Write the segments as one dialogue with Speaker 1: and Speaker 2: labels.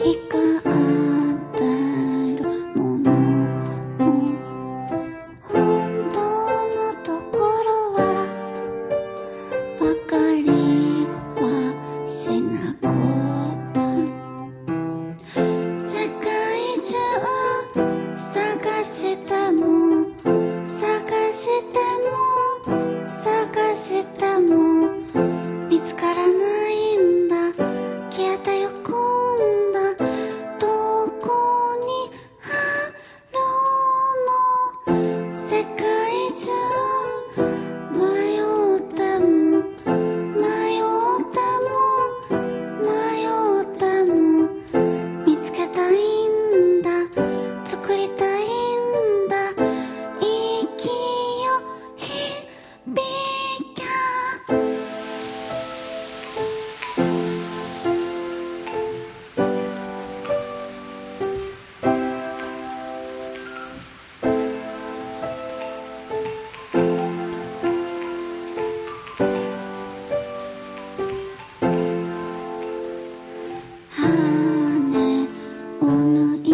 Speaker 1: 光 wanna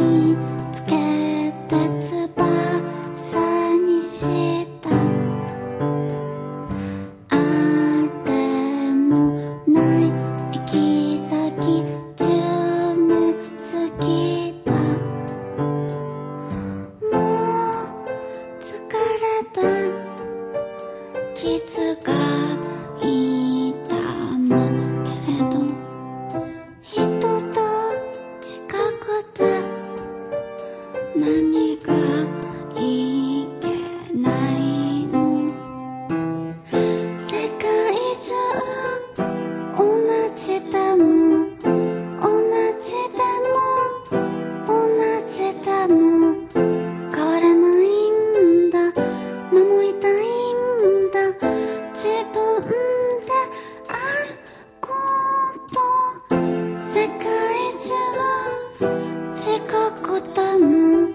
Speaker 1: 近くても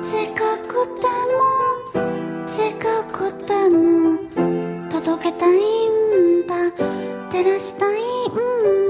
Speaker 1: 近くても近くても届けたいんだ。照らしたいんだ。